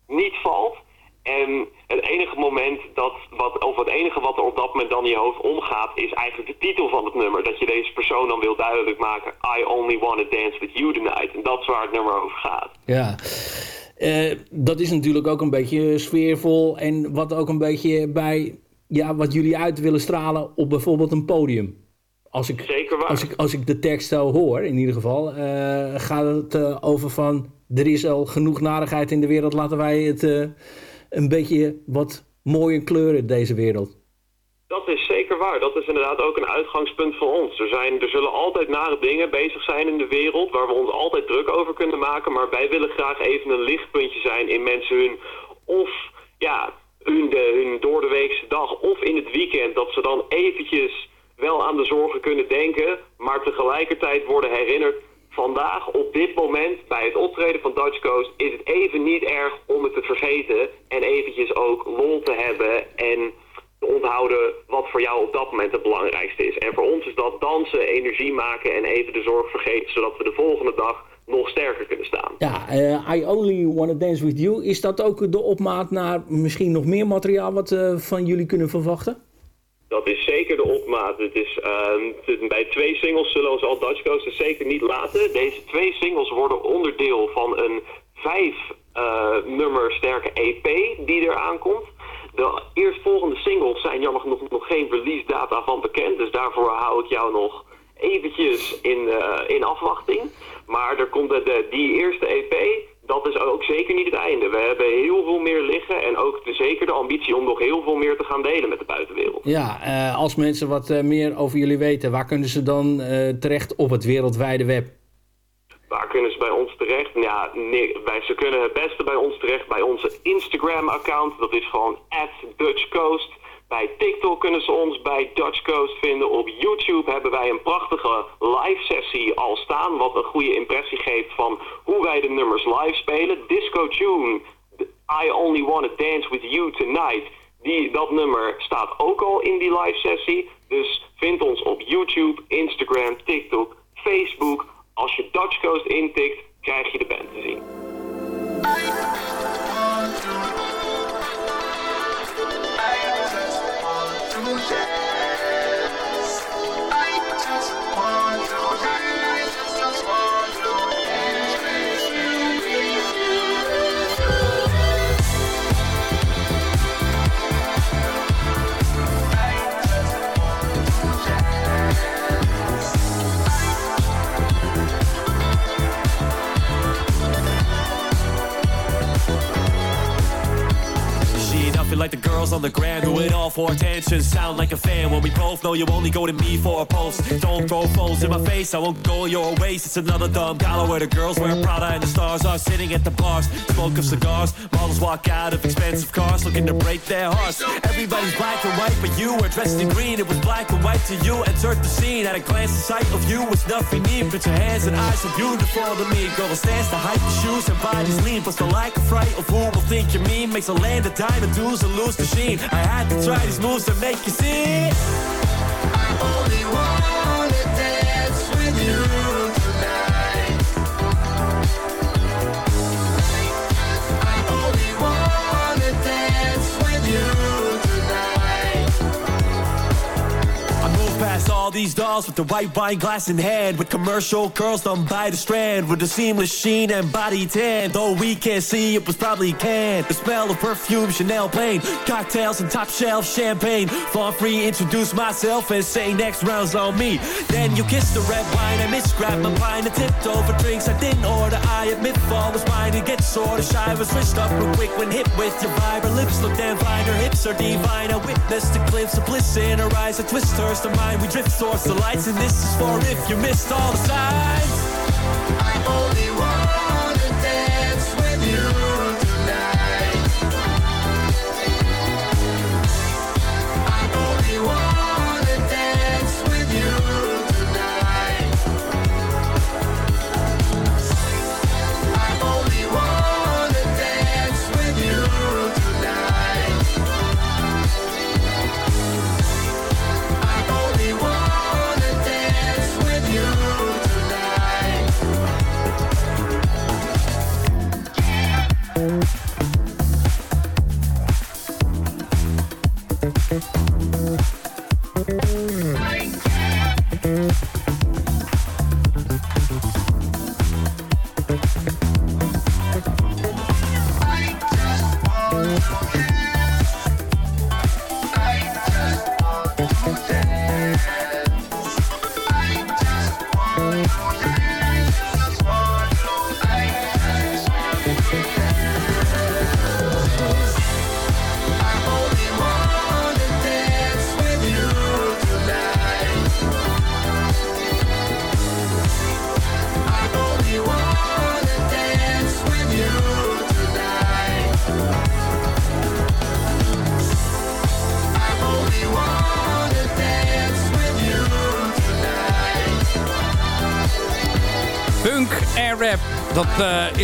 niet valt. En het enige moment dat, wat, of het enige wat er op dat moment dan in je hoofd omgaat, is eigenlijk de titel van het nummer. Dat je deze persoon dan wil duidelijk maken, I only wanna dance with you tonight. En dat is waar het nummer over gaat.
Ja, Eh, dat is natuurlijk ook een beetje sfeervol en wat ook een beetje bij ja, wat jullie uit willen stralen op bijvoorbeeld een podium. Als ik,
Zeker waar.
Als ik, als ik de tekst zo hoor, in ieder geval, eh, gaat het eh, over van er is al genoeg narigheid in de wereld, laten wij het eh, een beetje wat mooie kleuren deze wereld.
Dat is zeker waar. Dat is inderdaad ook een uitgangspunt voor ons. Er, zijn, er zullen altijd nare dingen bezig zijn in de wereld waar we ons altijd druk over kunnen maken. Maar wij willen graag even een lichtpuntje zijn in mensen hun of ja, hun, de, hun doordeweekse dag of in het weekend. Dat ze dan eventjes wel aan de zorgen kunnen denken, maar tegelijkertijd worden herinnerd. Vandaag, op dit moment, bij het optreden van Dutch Coast, is het even niet erg om het te vergeten. En eventjes ook lol te hebben en te onthouden wat voor jou op dat moment het belangrijkste is. En voor ons is dat dansen, energie maken en even de zorg vergeten, zodat we de volgende dag nog sterker kunnen staan.
Ja, eh, I Only Wanna Dance With You, is dat ook de opmaat naar misschien nog meer materiaal wat we van jullie kunnen verwachten?
Dat is zeker de opmaat. Het is, ehm, bij twee singles zullen we zal Dutch Coast het zeker niet laten. Deze twee singles worden onderdeel van een vijf eh, nummer sterke EP die eraan komt. De eerstvolgende singles zijn jammer genoeg nog geen release data van bekend. Dus daarvoor hou ik jou nog eventjes in, eh, in afwachting. Maar er komt de, de- die eerste EP, dat is ook zeker niet het einde. We hebben heel veel meer liggen en ook de, zeker de ambitie om nog heel veel meer te gaan delen met de buitenwereld.
Ja, eh, als mensen wat eh, meer over jullie weten, waar kunnen ze dan terecht op het wereldwijde web?
Waar kunnen ze bij ons terecht? Ja, nee, wij, ze kunnen het beste bij ons terecht bij onze Instagram-account. Dat is gewoon @dutchcoast. Bij TikTok kunnen ze ons bij Dutch Coast vinden. Op YouTube hebben wij een prachtige live-sessie al staan, wat een goede impressie geeft van hoe wij de nummers live spelen. Disco Tune, I Only Wanna Dance With You Tonight. Die, dat nummer staat ook al in die live-sessie. Dus vind ons op YouTube, Instagram, TikTok, Facebook. Als je Dutch Coast intikt, krijg je de band te zien.
shit. Like the girls on the gram do it all for attention. Sound like a fan when we both know you only go to me for a post. Don't throw phones in my face, I won't go your ways. It's another dumb gala where the girls wear Prada and the stars are sitting at the bars. Smoke of cigars, models walk out of expensive cars looking to break their hearts. Everybody's black and white, but you were dressed in green. It was black and white to you. Entered the scene at a glance, the sight of you was nothing new. But your hands and eyes so beautiful to me. Girl, the stance, the height, the shoes, and bodies lean. Plus the lack of fright of who will think you're mean makes a land of diamond dues lose sheen. I had to try these moves to make you see. These dolls with the white wine glass in hand. With commercial curls done by the strand. With a seamless sheen and body tan. Though we can't see, it was probably canned. The smell of perfume, Chanel plain. Cocktails and top shelf champagne. Fall free, introduce myself and say next round's on me. Then you kiss the red wine. I misgrabbed my wine and tipped over drinks I didn't order. I admit fall was mine to get sorta shy. I Was switched up real quick when hit with your vibe. Her lips look damn fine, her hips are divine. I witnessed a glimpse of bliss in her eyes. A twist hers to mine. We drift towards the lights, and this is for if you missed all the signs. I'm only wanna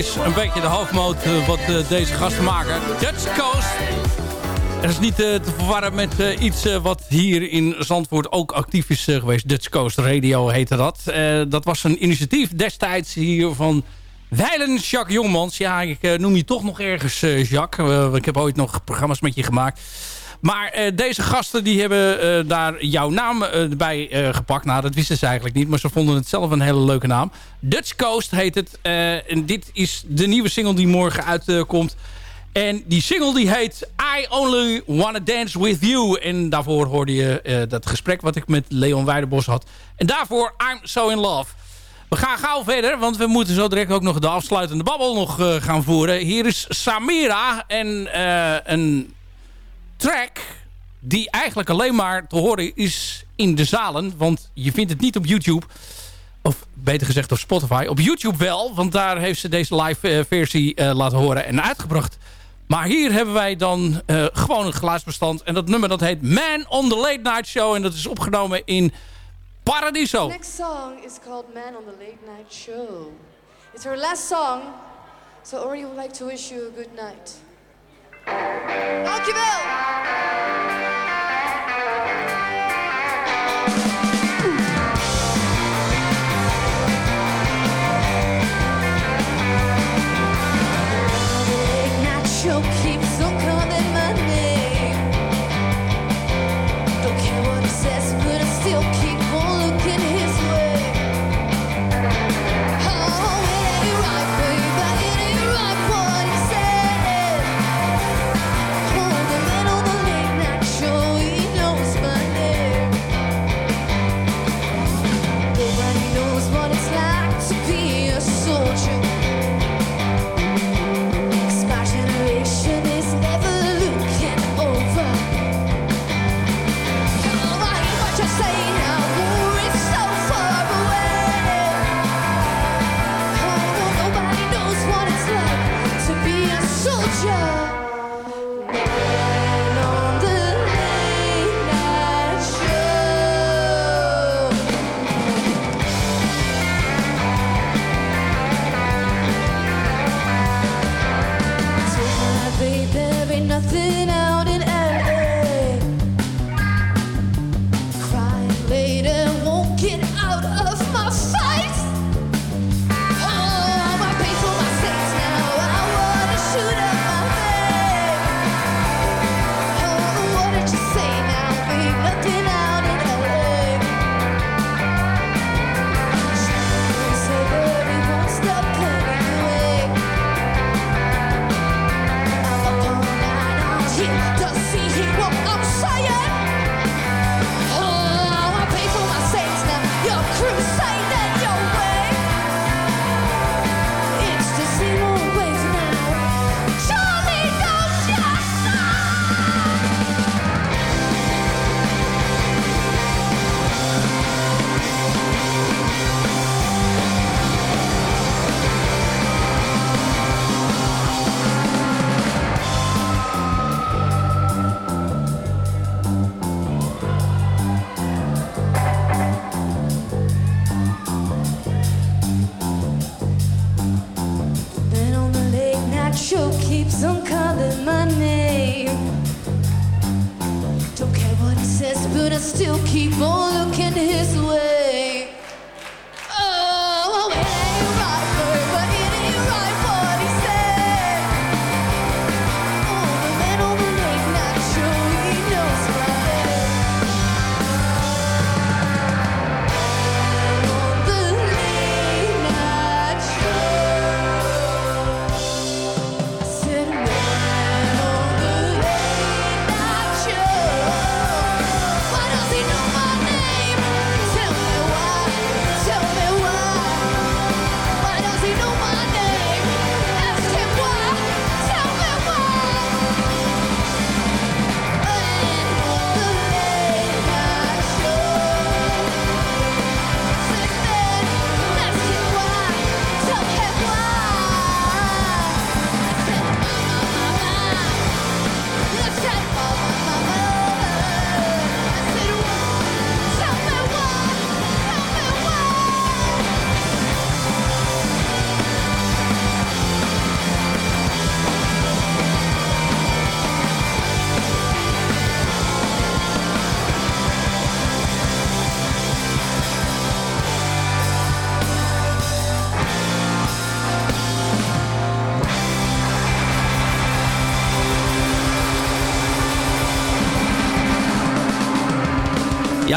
is een beetje de hoofdmoot eh, wat eh, deze gasten maken. Dutch Coast. Het is niet eh, te verwarren met iets wat hier in Zandvoort ook actief is geweest. Dutch Coast Radio heette dat. Dat was een initiatief destijds hier van Weilen Jacques Jongmans. Ja, ik noem je toch nog ergens Jacques. Ik heb ooit nog programma's met je gemaakt. Maar eh, deze gasten die hebben eh, daar jouw naam eh, eh, gepakt. Nou, dat wisten ze eigenlijk niet. Maar ze vonden het zelf een hele leuke naam. Dutch Coast heet het. En dit is de nieuwe single die morgen uitkomt. en die single die heet I Only Wanna Dance With You. En daarvoor hoorde je dat gesprek wat ik met Leon Weidenbos had. En daarvoor I'm So In Love. We gaan gauw verder, want we moeten zo direct ook nog de afsluitende babbel nog gaan voeren. Hier is Samira en een track die eigenlijk alleen maar te horen is in de zalen. Want je vindt het niet op YouTube. Of beter gezegd op Spotify. Op YouTube wel, want daar heeft ze deze live eh, versie eh, laten horen en uitgebracht. Maar hier hebben wij dan eh, gewoon een geluidsbestand. En dat nummer dat heet Man on the Late Night Show. En dat is opgenomen in Paradiso.
The next song is called Man on the Late Night Show. It's her last song, so Ori would like to wish you a good night. Dankjewel! Late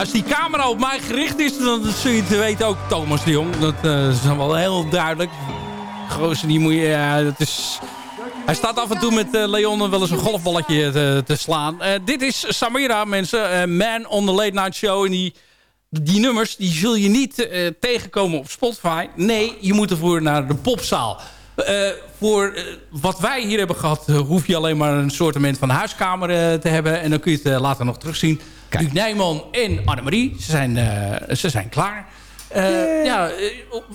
als die camera op mij gericht is, dan zul je het weten ook, Thomas de Jong. Dat eh, is dan wel heel duidelijk. Gozer, die moet je... ja, dat is... Hij staat af en toe met eh, Leon wel eens een golfballetje te, te slaan. Eh, dit is Samira, mensen. Eh, Man on the Late Night Show. En die die nummers die zul je niet eh, tegenkomen op Spotify. Nee, je moet ervoor naar de popzaal. Eh, voor eh, wat wij hier hebben gehad... eh, hoef je alleen maar een soortement van huiskamer eh, te hebben. En dan kun je het eh, later nog terugzien. Luc Nijman en Annemarie, ze zijn, eh, ze zijn klaar. Eh, Ja, eh, op-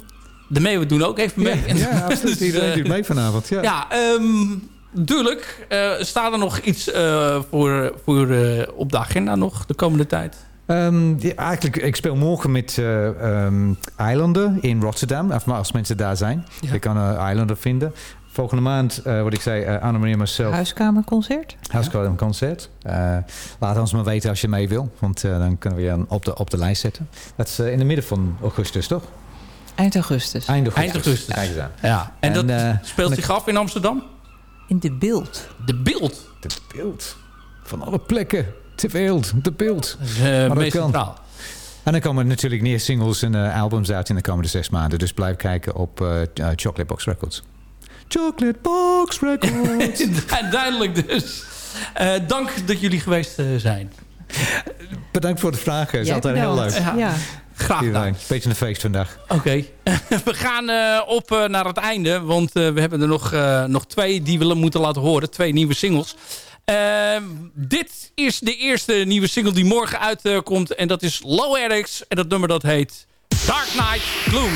de meeuwen doen ook even mee.
Ja, [laughs] absoluut.
Dus,
Iedereen doet mee vanavond. Ja.
ja, ehm natuurlijk. eh, staat er nog iets voor, voor, op de agenda nog de komende tijd?
Ehm, ja, eigenlijk, ik speel morgen met ehm, Eilanden in Rotterdam. Als mensen daar zijn. Je kan uh, Eilanden vinden. Volgende maand, eh, wat ik zei, uh, Annemarie en mezelf.
Huiskamerconcert?
Huiskamerconcert. Uh, laat ons maar weten als je mee wil. Want uh, dan kunnen we je op de, op de lijst zetten. Dat is uh, in de midden van augustus, toch?
Eind augustus.
Eind augustus.
Eind augustus. Ja. En, en dat uh, speelt zich af in Amsterdam?
In de beeld.
De beeld?
De beeld. Van alle plekken. Te beeld. De beeld.
Uh, meest centraal.
En dan komen natuurlijk nieuwe singles en uh, albums uit in de komende zes maanden. Dus blijf kijken op uh, Chocolate Box Records. Chocolate Box Records. [laughs]
Duidelijk dus. Uh, dank dat jullie geweest uh, zijn.
Bedankt voor de vragen. Het is altijd heel leuk.
Ja. ja.
Graag gedaan.
Een beetje een feest vandaag.
Oké. Okay. [laughs] we gaan uh, op uh, naar het einde. Want uh, we hebben er nog, nog twee die we moeten laten horen. Twee nieuwe singles. Ehm, dit is de eerste nieuwe single die morgen uitkomt. en dat is Low Eric's. En dat nummer dat heet Dark Knight Gloom.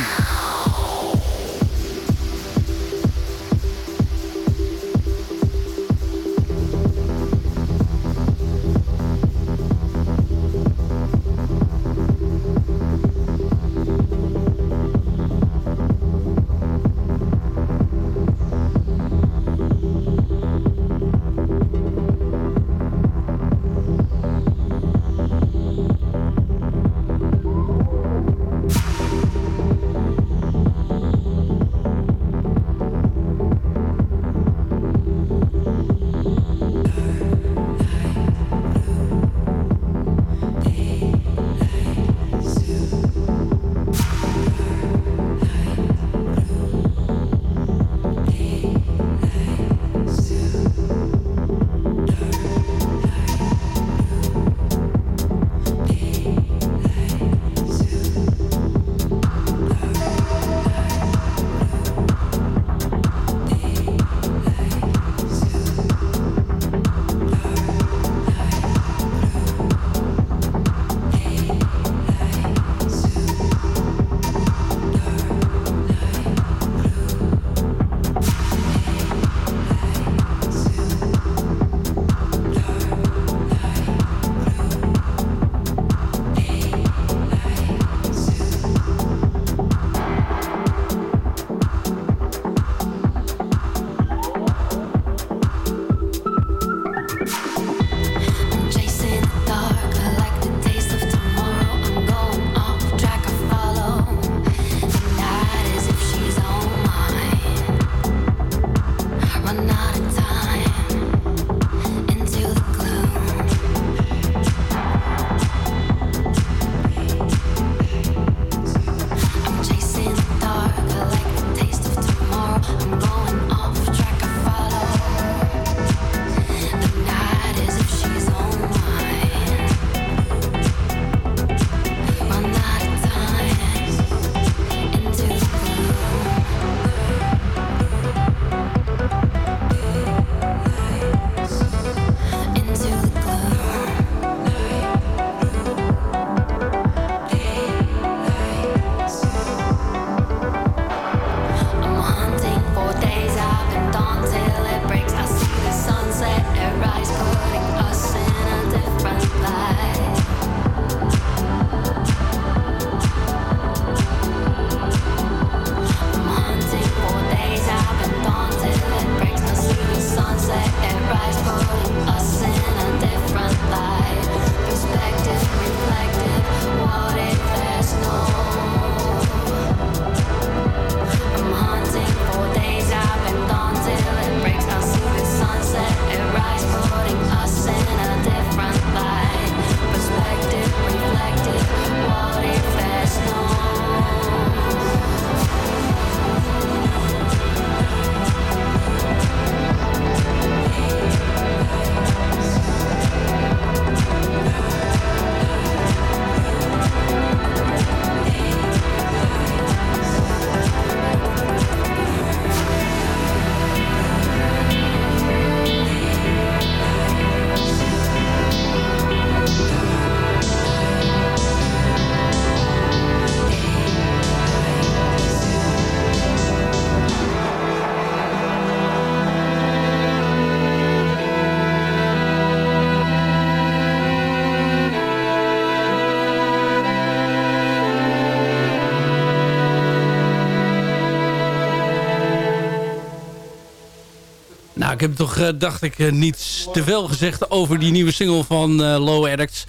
Heb toch, eh, dacht ik, eh, niets te veel gezegd over die nieuwe single van eh, Low Addicts.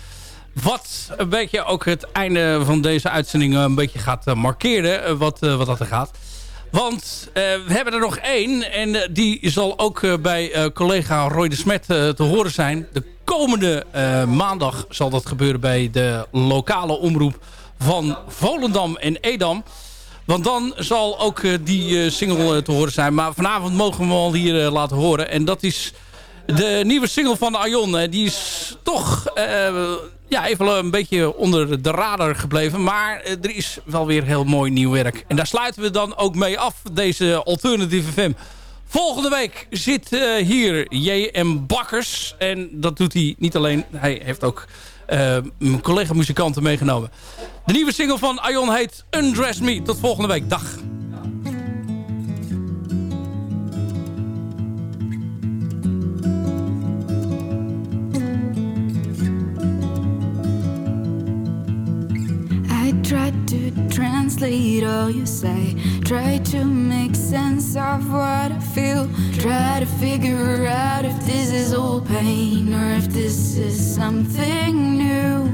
Wat een beetje ook het einde van deze uitzending een beetje gaat markeren. wat, wat dat er gaat. Want we hebben er nog één. En die zal ook bij collega Roy de Smet te horen zijn. De komende maandag zal dat gebeuren bij de lokale omroep van Volendam en Edam. Want dan zal ook eh, die eh, single eh, te horen zijn. Maar vanavond mogen we hem al hier laten horen. En dat is de nieuwe single van Aion. Eh, die is toch ja, even een beetje onder de radar gebleven. Maar er is wel weer heel mooi nieuw werk. En daar sluiten we dan ook mee af, deze Alternative FM. Volgende week zit eh, hier J.M. Bakkers. En dat doet hij niet alleen. Hij heeft ook eh, mijn collega-muzikanten meegenomen. De nieuwe single van Aion heet Undress Me. Tot volgende week. Dag.
I try to translate all you say. Try to make sense of what I feel. Try to figure out if this is all pain or if this is something new.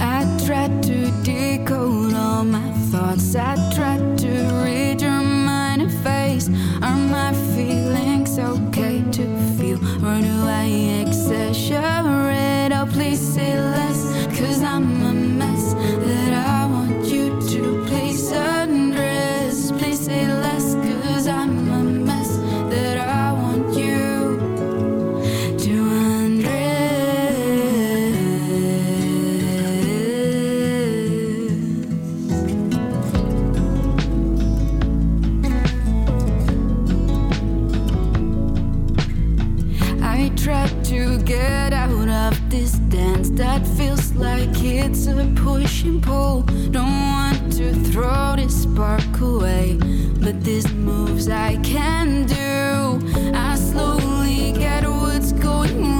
I try to decode all my thoughts. I try to read your mind and face. Are my feelings okay to feel? Or do I exaggerate? Oh, please say less. Cause I'm a I try to get out of this dance that feels like it's a push and pull. Don't want to throw this spark away, but these moves I can do. I slowly get what's going.